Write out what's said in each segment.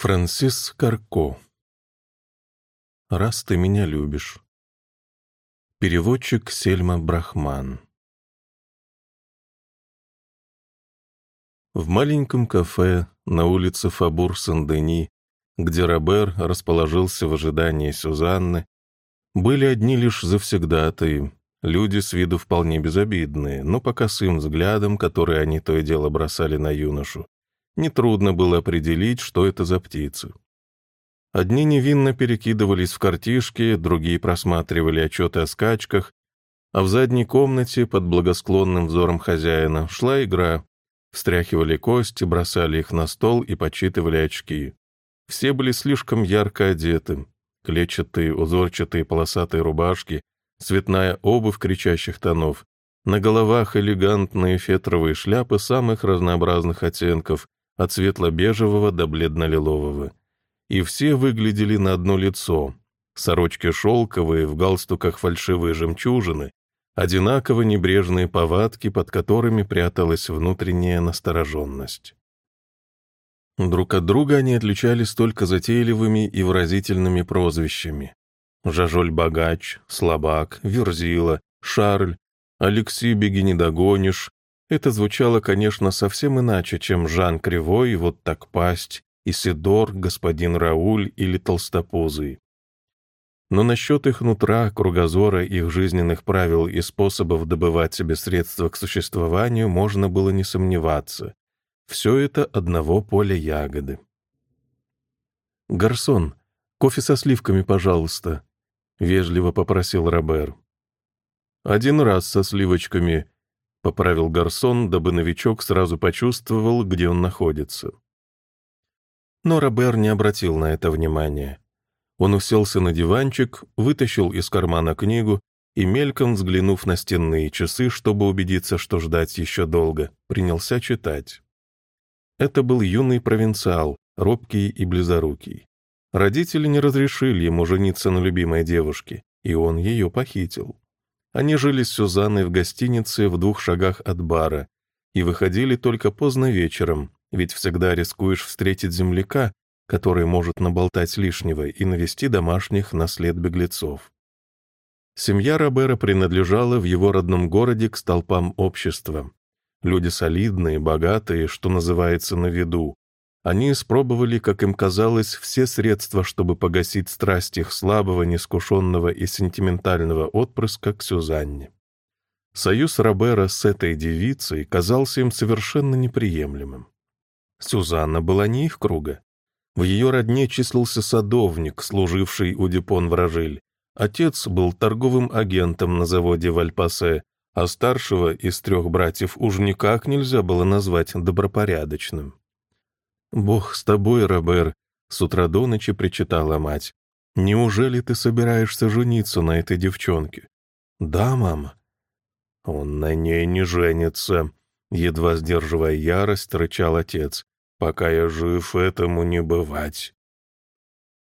Франсис Карко. «Раз ты меня любишь» Переводчик Сельма Брахман. В маленьком кафе на улице Фабур-Сен-Дени, где Робер расположился в ожидании Сюзанны, были одни лишь завсегдатые, люди с виду вполне безобидные, но по косым взглядам, которые они то и дело бросали на юношу, нетрудно было определить, что это за птицы. Одни невинно перекидывались в картишки, другие просматривали отчеты о скачках, а в задней комнате под благосклонным взором хозяина шла игра. Встряхивали кости, бросали их на стол и подсчитывали очки. Все были слишком ярко одеты. Клетчатые, узорчатые полосатые рубашки, цветная обувь кричащих тонов, на головах элегантные фетровые шляпы самых разнообразных оттенков, от светло-бежевого до бледно-лилового. И все выглядели на одно лицо. Сорочки шелковые, в галстуках фальшивые жемчужины, одинаково небрежные повадки, под которыми пряталась внутренняя настороженность. Друг от друга они отличались только затейливыми и выразительными прозвищами. Жажоль-богач, Слабак, Верзила, Шарль, Алексей беги не догонишь, это звучало, конечно, совсем иначе, чем Жан Кривой, вот так пасть, Исидор, господин Рауль или Толстопузый. Но насчет их нутра, кругозора, их жизненных правил и способов добывать себе средства к существованию можно было не сомневаться. Все это одного поля ягоды. «Гарсон, кофе со сливками, пожалуйста», — вежливо попросил Робер. «Один раз со сливочками», — поправил Гарсон, дабы новичок сразу почувствовал, где он находится. Но Робер не обратил на это внимания. Он уселся на диванчик, вытащил из кармана книгу и, мельком взглянув на стенные часы, чтобы убедиться, что ждать еще долго, принялся читать. Это был юный провинциал, робкий и близорукий. Родители не разрешили ему жениться на любимой девушке, и он ее похитил. Они жили с Сюзанной в гостинице в двух шагах от бара и выходили только поздно вечером, ведь всегда рискуешь встретить земляка, который может наболтать лишнего и навести домашних на след беглецов. Семья Робера принадлежала в его родном городе к столпам общества. Люди солидные, богатые, что называется, на виду, они испробовали, как им казалось, все средства, чтобы погасить страсть их слабого, неискушенного и сентиментального отпрыска к Сюзанне. Союз Робера с этой девицей казался им совершенно неприемлемым. Сюзанна была не их круга. В ее родне числился садовник, служивший у Дюпон Вражиль. Отец был торговым агентом на заводе Вальпасе, а старшего из трех братьев уж никак нельзя было назвать добропорядочным. «Бог с тобой, Робер», — с утра до ночи причитала мать. «Неужели ты собираешься жениться на этой девчонке?» «Да, мама». «Он на ней не женится», — едва сдерживая ярость, рычал отец. «Пока я жив, этому не бывать».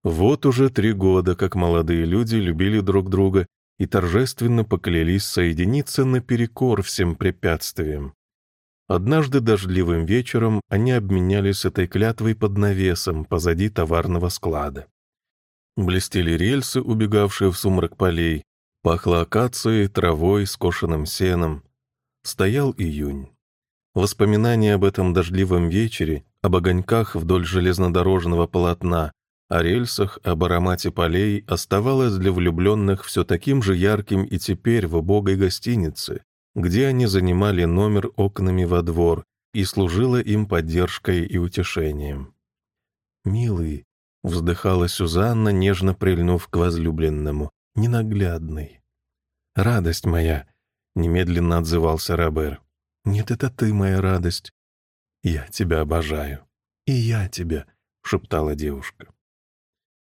Вот уже три года, как молодые люди любили друг друга и торжественно поклялись соединиться наперекор всем препятствиям. Однажды дождливым вечером они обменялись этой клятвой под навесом позади товарного склада. Блестели рельсы, убегавшие в сумрак полей, пахло акацией, травой, скошенным сеном. Стоял июнь. Воспоминания об этом дождливом вечере, об огоньках вдоль железнодорожного полотна, о рельсах, об аромате полей оставалось для влюбленных все таким же ярким и теперь в убогой гостинице, где они занимали номер окнами во двор и служила им поддержкой и утешением. «Милый», — вздыхала Сюзанна, нежно прильнув к возлюбленному, — «ненаглядный». «Радость моя», — немедленно отзывался Робер. «Нет, это ты моя радость. Я тебя обожаю». «И я тебя», — шептала девушка.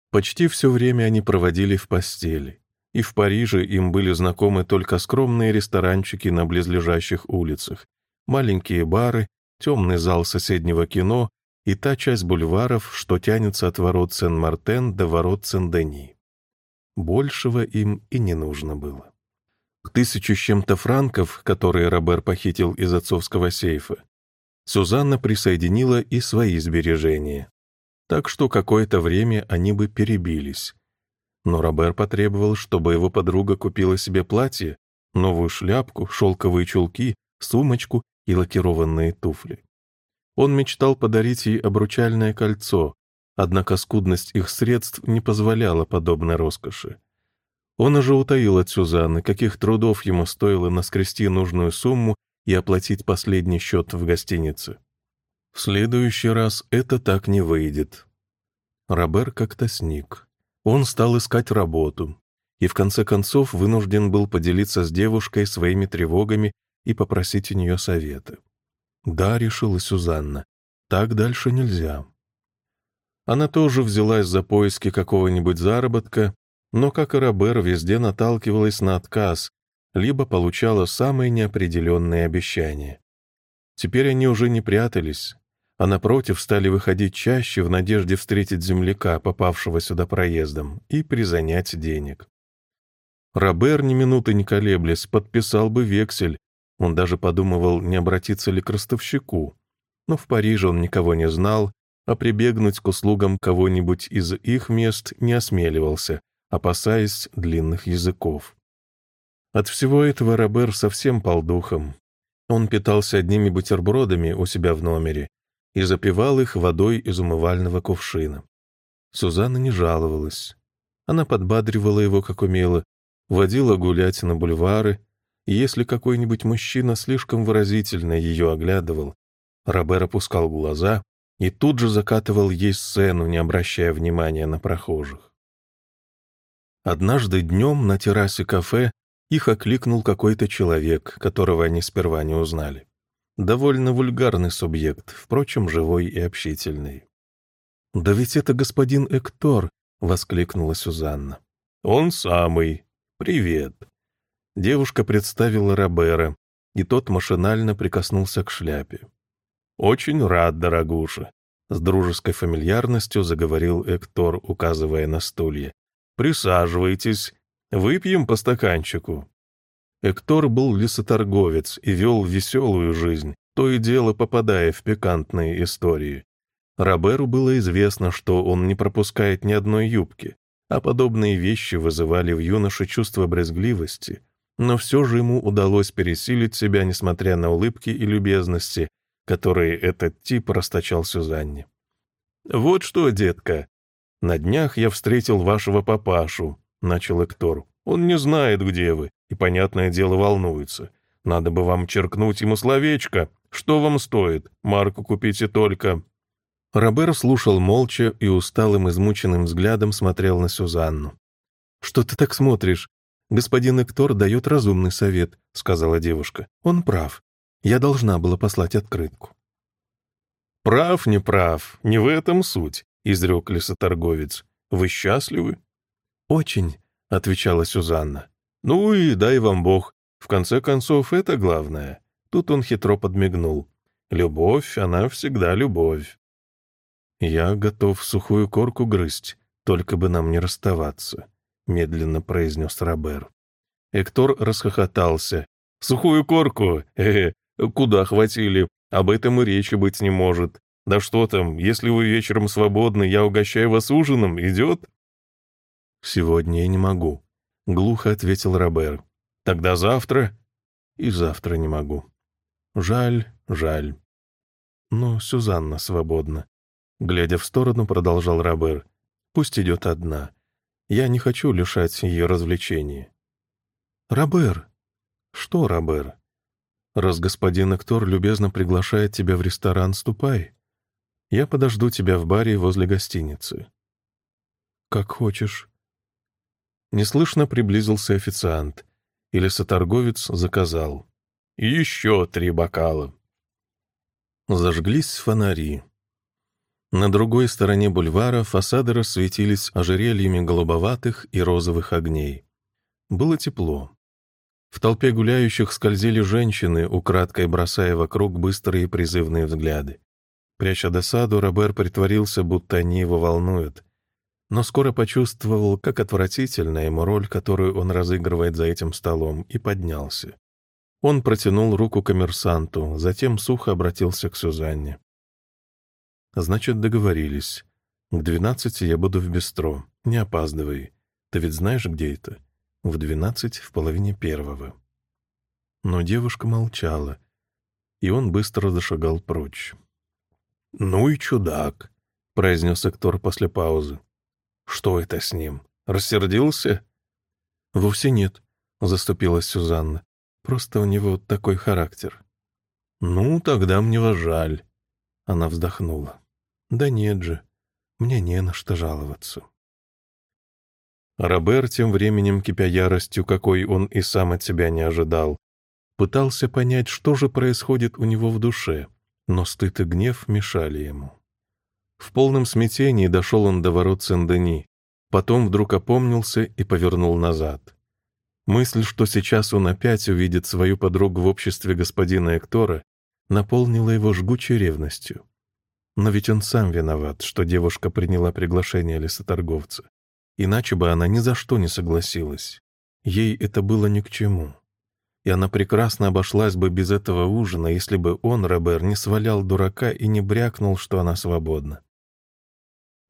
Почти все время они проводили в постели и в Париже им были знакомы только скромные ресторанчики на близлежащих улицах, маленькие бары, темный зал соседнего кино и та часть бульваров, что тянется от ворот Сен-Мартен до ворот Сен-Дени. Большего им и не нужно было. К тысячу с чем-то франков, которые Робер похитил из отцовского сейфа, Сюзанна присоединила и свои сбережения. так что какое-то время они бы перебились. Но Робер потребовал, чтобы его подруга купила себе платье, новую шляпку, шелковые чулки, сумочку и лакированные туфли. Он мечтал подарить ей обручальное кольцо, однако скудность их средств не позволяла подобной роскоши. Он уже утаил от Сюзанны, каких трудов ему стоило наскрести нужную сумму и оплатить последний счет в гостинице. В следующий раз это так не выйдет. Робер как-то сник. Он стал искать работу и в конце концов вынужден был поделиться с девушкой своими тревогами и попросить у нее совета. «Да», — решила Сюзанна, — «так дальше нельзя». Она тоже взялась за поиски какого-нибудь заработка, но, как и Робер, везде наталкивалась на отказ, либо получала самые неопределенные обещания. Теперь они уже не прятались, а напротив стали выходить чаще в надежде встретить земляка, попавшего сюда проездом, и призанять денег. Робер, ни минуты не колеблясь, подписал бы вексель, он даже подумывал, не обратиться ли к ростовщику. Но в Париже он никого не знал, а прибегнуть к услугам кого-нибудь из их мест не осмеливался, опасаясь длинных языков. От всего этого Робер совсем пал духом. Он питался одними бутербродами у себя в номере, и запивал их водой из умывального кувшина. Сузанна не жаловалась. Она подбадривала его, как умела, водила гулять на бульвары, и если какой-нибудь мужчина слишком выразительно ее оглядывал, Робер опускал глаза и тут же закатывал ей сцену, не обращая внимания на прохожих. Однажды днем на террасе кафе их окликнул какой-то человек, которого они сперва не узнали. Довольно вульгарный субъект, впрочем, живой и общительный. «Да ведь это господин Эктор!» — воскликнула Сюзанна. «Он самый. Привет!» Девушка представила Робера, и тот машинально прикоснулся к шляпе. «Очень рад, дорогуша!» С дружеской фамильярностью заговорил Эктор, указывая на стулья. «Присаживайтесь, выпьем по стаканчику». Эктор был лесоторговец и вел веселую жизнь, то и дело попадая в пикантные истории. Роберу было известно, что он не пропускает ни одной юбки, а подобные вещи вызывали в юноше чувство брезгливости, но все же ему удалось пересилить себя, несмотря на улыбки и любезности, которые этот тип расточал Сюзанне. «Вот что, детка, на днях я встретил вашего папашу», — начал Эктор. «Он не знает, где вы, и, понятное дело, волнуется. Надо бы вам черкнуть ему словечко. Что вам стоит? Марку купите только». Робер слушал молча и усталым, измученным взглядом смотрел на Сюзанну. «Что ты так смотришь? Господин Эктор дает разумный совет», — сказала девушка. «Он прав. Я должна была послать открытку». «Прав, не прав, не в этом суть», — изрек лесоторговец. «Вы счастливы?» «Очень», — отвечала Сюзанна. «Ну и дай вам Бог. В конце концов, это главное». Тут он хитро подмигнул. «Любовь, она всегда любовь». «Я готов сухую корку грызть, только бы нам не расставаться», — медленно произнес Робер. Эктор расхохотался. «Сухую корку? Э, -э куда хватили? Об этом и речи быть не может. Да что там, если вы вечером свободны, я угощаю вас ужином, идет?» «Сегодня я не могу», — глухо ответил Робер. «Тогда завтра?» «И завтра не могу». «Жаль, жаль». «Но Сюзанна свободна». Глядя в сторону, продолжал Робер. «Пусть идет одна. Я не хочу лишать ее развлечений». «Робер!» «Что, Робер?» «Раз господин Эктор любезно приглашает тебя в ресторан, ступай. Я подожду тебя в баре возле гостиницы». «Как хочешь». Неслышно приблизился официант, и лесоторговец заказал. «Еще три бокала». Зажглись фонари. На другой стороне бульвара фасады рассветились ожерельями голубоватых и розовых огней. Было тепло. В толпе гуляющих скользили женщины, украдкой бросая вокруг быстрые призывные взгляды. Пряча досаду, Робер притворился, будто они его волнуют но скоро почувствовал, как отвратительна ему роль, которую он разыгрывает за этим столом, и поднялся. Он протянул руку коммерсанту, затем сухо обратился к Сюзанне. «Значит, договорились. К двенадцати я буду в бистро. Не опаздывай. Ты ведь знаешь, где это? В двенадцать в половине первого». Но девушка молчала, и он быстро зашагал прочь. «Ну и чудак», — произнес актор после паузы. «Что это с ним? Рассердился?» «Вовсе нет», — заступилась Сюзанна. «Просто у него такой характер». «Ну, тогда мне вас жаль», — она вздохнула. «Да нет же, мне не на что жаловаться». Робер, тем временем кипя яростью, какой он и сам от себя не ожидал, пытался понять, что же происходит у него в душе, но стыд и гнев мешали ему. В полном смятении дошел он до ворот Сен-Дени, потом вдруг опомнился и повернул назад. Мысль, что сейчас он опять увидит свою подругу в обществе господина Эктора, наполнила его жгучей ревностью. Но ведь он сам виноват, что девушка приняла приглашение лесоторговца. Иначе бы она ни за что не согласилась. Ей это было ни к чему. И она прекрасно обошлась бы без этого ужина, если бы он, Робер, не свалял дурака и не брякнул, что она свободна.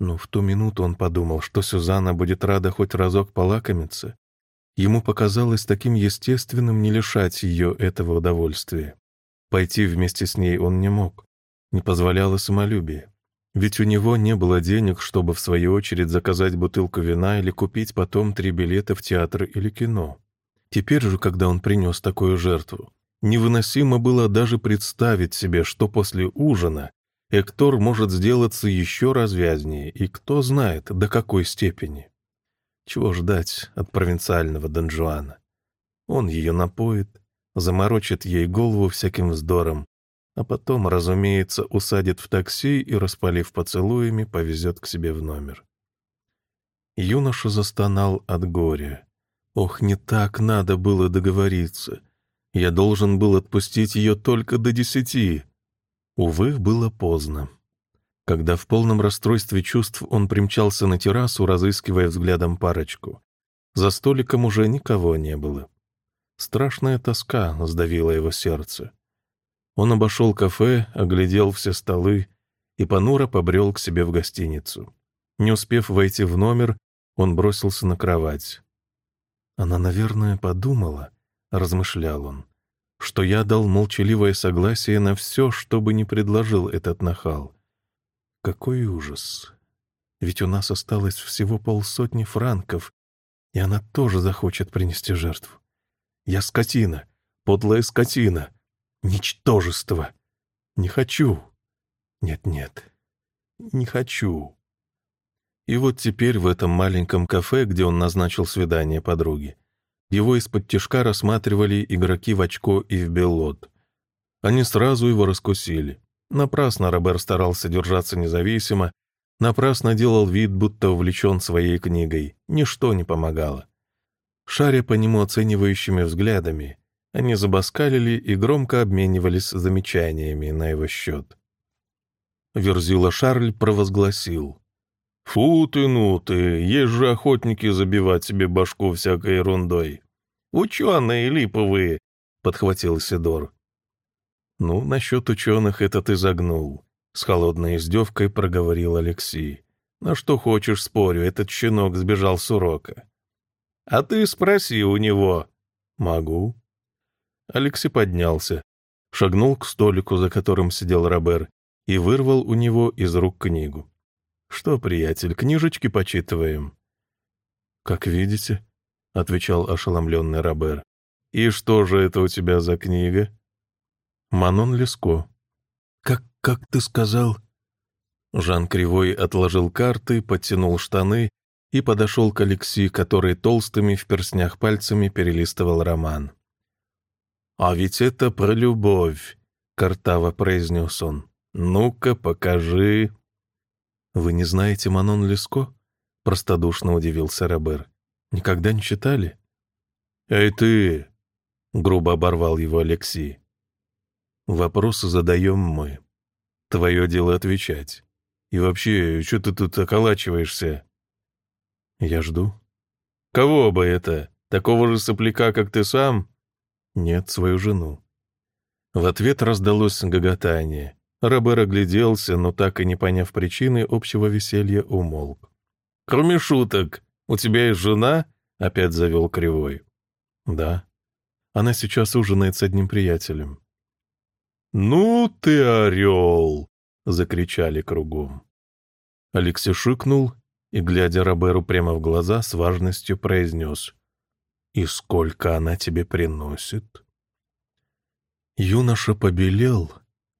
Но в ту минуту он подумал, что Сюзанна будет рада хоть разок полакомиться. Ему показалось таким естественным не лишать ее этого удовольствия. Пойти вместе с ней он не мог, не позволяло самолюбие. Ведь у него не было денег, чтобы в свою очередь заказать бутылку вина или купить потом три билета в театр или кино. Теперь же, когда он принес такую жертву, невыносимо было даже представить себе, что после ужина Эктор может сделаться еще развязнее, и кто знает, до какой степени. Чего ждать от провинциального Донжуана? Он ее напоит, заморочит ей голову всяким вздором, а потом, разумеется, усадит в такси и, распалив поцелуями, повезет к себе в номер. Юноша застонал от горя. Ох, не так надо было договориться. Я должен был отпустить ее только до десяти. Увы, было поздно. Когда в полном расстройстве чувств он примчался на террасу, разыскивая взглядом парочку, за столиком уже никого не было. Страшная тоска сдавила его сердце. Он обошел кафе, оглядел все столы и понуро побрел к себе в гостиницу. Не успев войти в номер, он бросился на кровать. Она, наверное, подумала, размышлял он, что я дал молчаливое согласие на все, что бы ни предложил этот нахал. Какой ужас! Ведь у нас осталось всего полсотни франков, и она тоже захочет принести жертву. Я скотина, подлая скотина, Ничтожество. Не хочу. Нет-нет, не хочу. И вот теперь в этом маленьком кафе, где он назначил свидание подруге, его из-под тишка рассматривали игроки в очко и в белот. Они сразу его раскусили. Напрасно Робер старался держаться независимо, напрасно делал вид, будто увлечен своей книгой. Ничто не помогало. Шаря по нему оценивающими взглядами, они забаскалили и громко обменивались замечаниями на его счет. Верзила Шарль провозгласил. «Фу ты, ну ты, есть же охотники забивать себе башку всякой ерундой. Ученые липовые!» — подхватил Сидор. «Ну, насчет ученых это ты загнул», — с холодной издевкой проговорил Алексей. «На что хочешь, спорю, этот щенок сбежал с урока». «А ты спроси у него». «Могу», Алексей поднялся, шагнул к столику, за которым сидел Робер, и вырвал у него из рук книгу. «Что, приятель, книжечки почитываем?» «Как видите», — отвечал ошеломленный Робер. «И что же это у тебя за книга?» «Манон Леско». «Как, как ты сказал?» Жан Кривой отложил карты, подтянул штаны и подошел к Алексею, который толстыми в перстнях пальцами перелистывал роман. «А ведь это про любовь», — картаво произнес он. «Ну-ка, покажи». «Вы не знаете Манон Леско?» — простодушно удивился Робер. «Никогда не читали?» «Эй ты!» — грубо оборвал его Алексей. «Вопросы задаем мы. Твое дело отвечать. И вообще, что ты тут околачиваешься?» «Я жду». «Кого бы это? Такого же сопляка, как ты сам?» Нет, свою жену. В ответ раздалось гоготание. Робер огляделся, но так и не поняв причины общего веселья, умолк. «Кроме шуток, у тебя есть жена?» — опять завел Кривой. «Да. Она сейчас ужинает с одним приятелем». «Ну ты орел!» — закричали кругом. Алексей шикнул и, глядя Роберу прямо в глаза, с важностью произнес. «И сколько она тебе приносит?» Юноша побелел,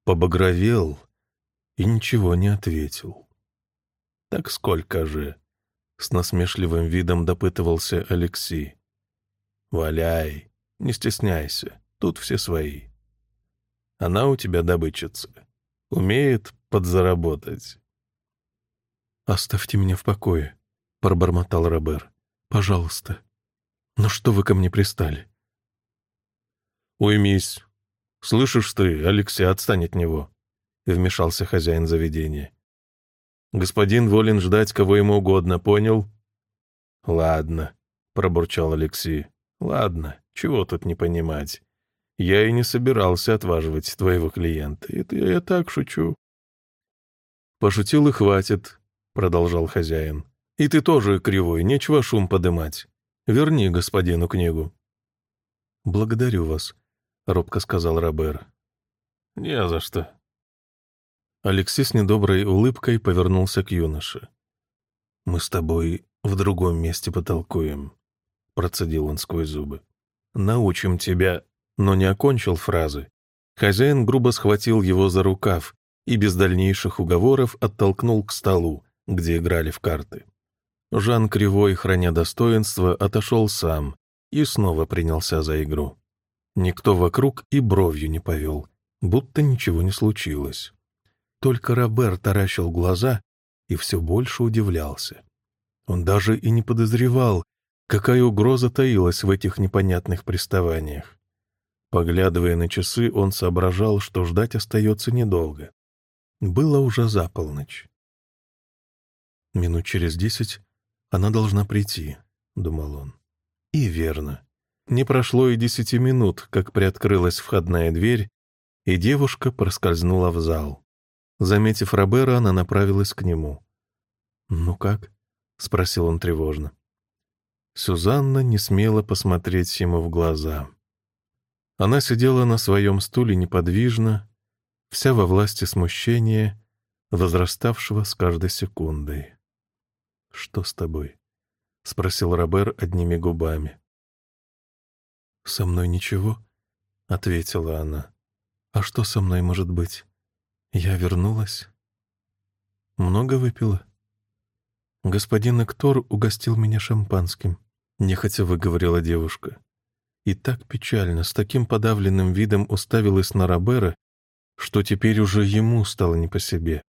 побагровел и ничего не ответил. «Так сколько же?» — с насмешливым видом допытывался Алексей. «Валяй, не стесняйся, тут все свои. Она у тебя добычица, умеет подзаработать». «Оставьте меня в покое», — пробормотал Робер. «Пожалуйста. Ну что вы ко мне пристали?» «Уймись. Слышишь ты, Алексей, отстань от него», — вмешался хозяин заведения. «Господин волен ждать кого ему угодно, понял?» «Ладно», — пробурчал Алексей. «Ладно, чего тут не понимать. Я и не собирался отваживать твоего клиента. Это я так шучу». «Пошутил и хватит», — продолжал хозяин. «И ты тоже кривой, нечего шум подымать. Верни господину книгу». «Благодарю вас», — робко сказал Робер. «Не за что». Алексей с недоброй улыбкой повернулся к юноше. «Мы с тобой в другом месте потолкуем», — процедил он сквозь зубы. «Научим тебя», но не окончил фразы. Хозяин грубо схватил его за рукав и без дальнейших уговоров оттолкнул к столу, где играли в карты. Жан Кривой, храня достоинство, отошел сам и снова принялся за игру. Никто вокруг и бровью не повел, будто ничего не случилось. Только Робер таращил глаза и все больше удивлялся. Он даже и не подозревал, какая угроза таилась в этих непонятных приставаниях. Поглядывая на часы, он соображал, что ждать остается недолго. Было уже за полночь. Минут через десять она должна прийти, — думал он. И верно. Не прошло и десяти минут, как приоткрылась входная дверь, и девушка проскользнула в зал. Заметив Робера, она направилась к нему. «Ну как?» — спросил он тревожно. Сюзанна не смела посмотреть ему в глаза. Она сидела на своем стуле неподвижно, вся во власти смущения, возраставшего с каждой секундой. «Что с тобой?» — спросил Робер одними губами. «Со мной ничего?» — ответила она. «А что со мной может быть? Я вернулась?» «Много выпила?» «Господин Эктор угостил меня шампанским», — нехотя выговорила девушка. И так печально, с таким подавленным видом уставилась на Робера, что теперь уже ему стало не по себе.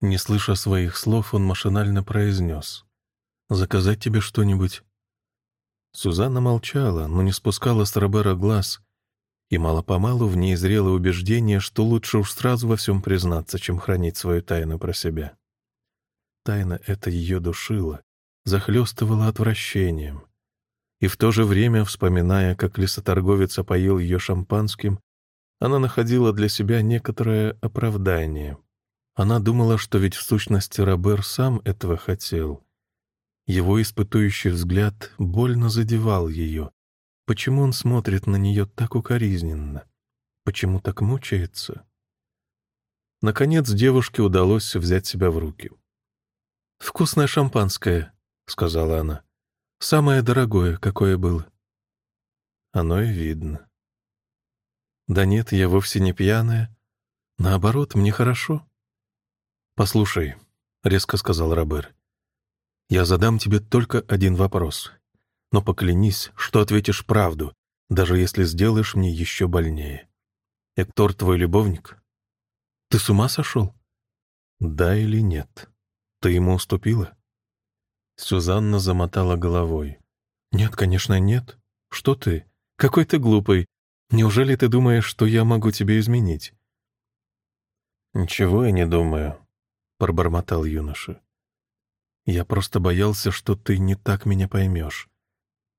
Не слыша своих слов, он машинально произнес. «Заказать тебе что-нибудь?» Сузанна молчала, но не спускала с Робера глаз, и мало-помалу в ней зрело убеждение, что лучше уж сразу во всем признаться, чем хранить свою тайну про себя. Тайна эта ее душила, захлестывала отвращением. И в то же время, вспоминая, как лесоторговец опоил ее шампанским, она находила для себя некоторое оправдание. Она думала, что ведь в сущности Робер сам этого хотел. Его испытующий взгляд больно задевал ее. Почему он смотрит на нее так укоризненно? Почему так мучается? Наконец девушке удалось взять себя в руки. «Вкусное шампанское», — сказала она. «Самое дорогое, какое было». Оно и видно. «Да нет, я вовсе не пьяная. Наоборот, мне хорошо». «Послушай», — резко сказал Робер, — «я задам тебе только один вопрос, но поклянись, что ответишь правду, даже если сделаешь мне еще больнее. Эктор твой любовник? Ты с ума сошел? Да или нет? Ты ему уступила?» Сюзанна замотала головой. «Нет, конечно, нет. Что ты? Какой ты глупый. Неужели ты думаешь, что я могу тебе изменить?» «Ничего я не думаю», — пробормотал юноша. «Я просто боялся, что ты не так меня поймешь.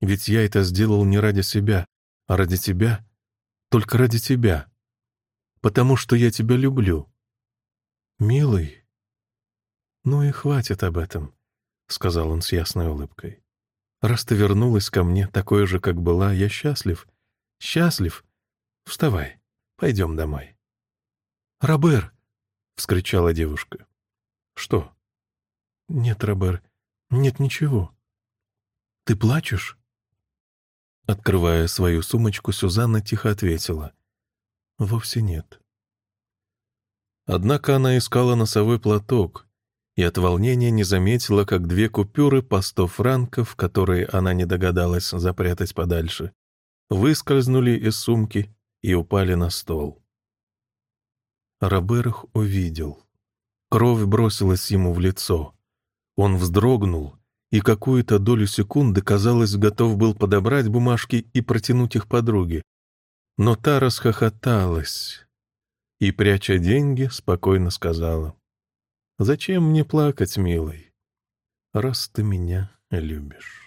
Ведь я это сделал не ради себя, а ради тебя, только ради тебя. Потому что я тебя люблю, «Милый, ну и хватит об этом», — сказал он с ясной улыбкой. «Раз ты вернулась ко мне, такой же, как была, я счастлив. Счастлив. Вставай, пойдем домой». «Робер!» — вскричала девушка. «Что?» «Нет, Робер, нет ничего». «Ты плачешь?» Открывая свою сумочку, Сюзанна тихо ответила. «Вовсе нет». Однако она искала носовой платок и от волнения не заметила, как две купюры по сто франков, которые она не догадалась запрятать подальше, выскользнули из сумки и упали на стол. Робер увидел. Кровь бросилась ему в лицо. Он вздрогнул и какую-то долю секунды, казалось, готов был подобрать бумажки и протянуть их подруге. Но та расхохоталась и, пряча деньги, спокойно сказала, «Зачем мне плакать, милый, раз ты меня любишь?»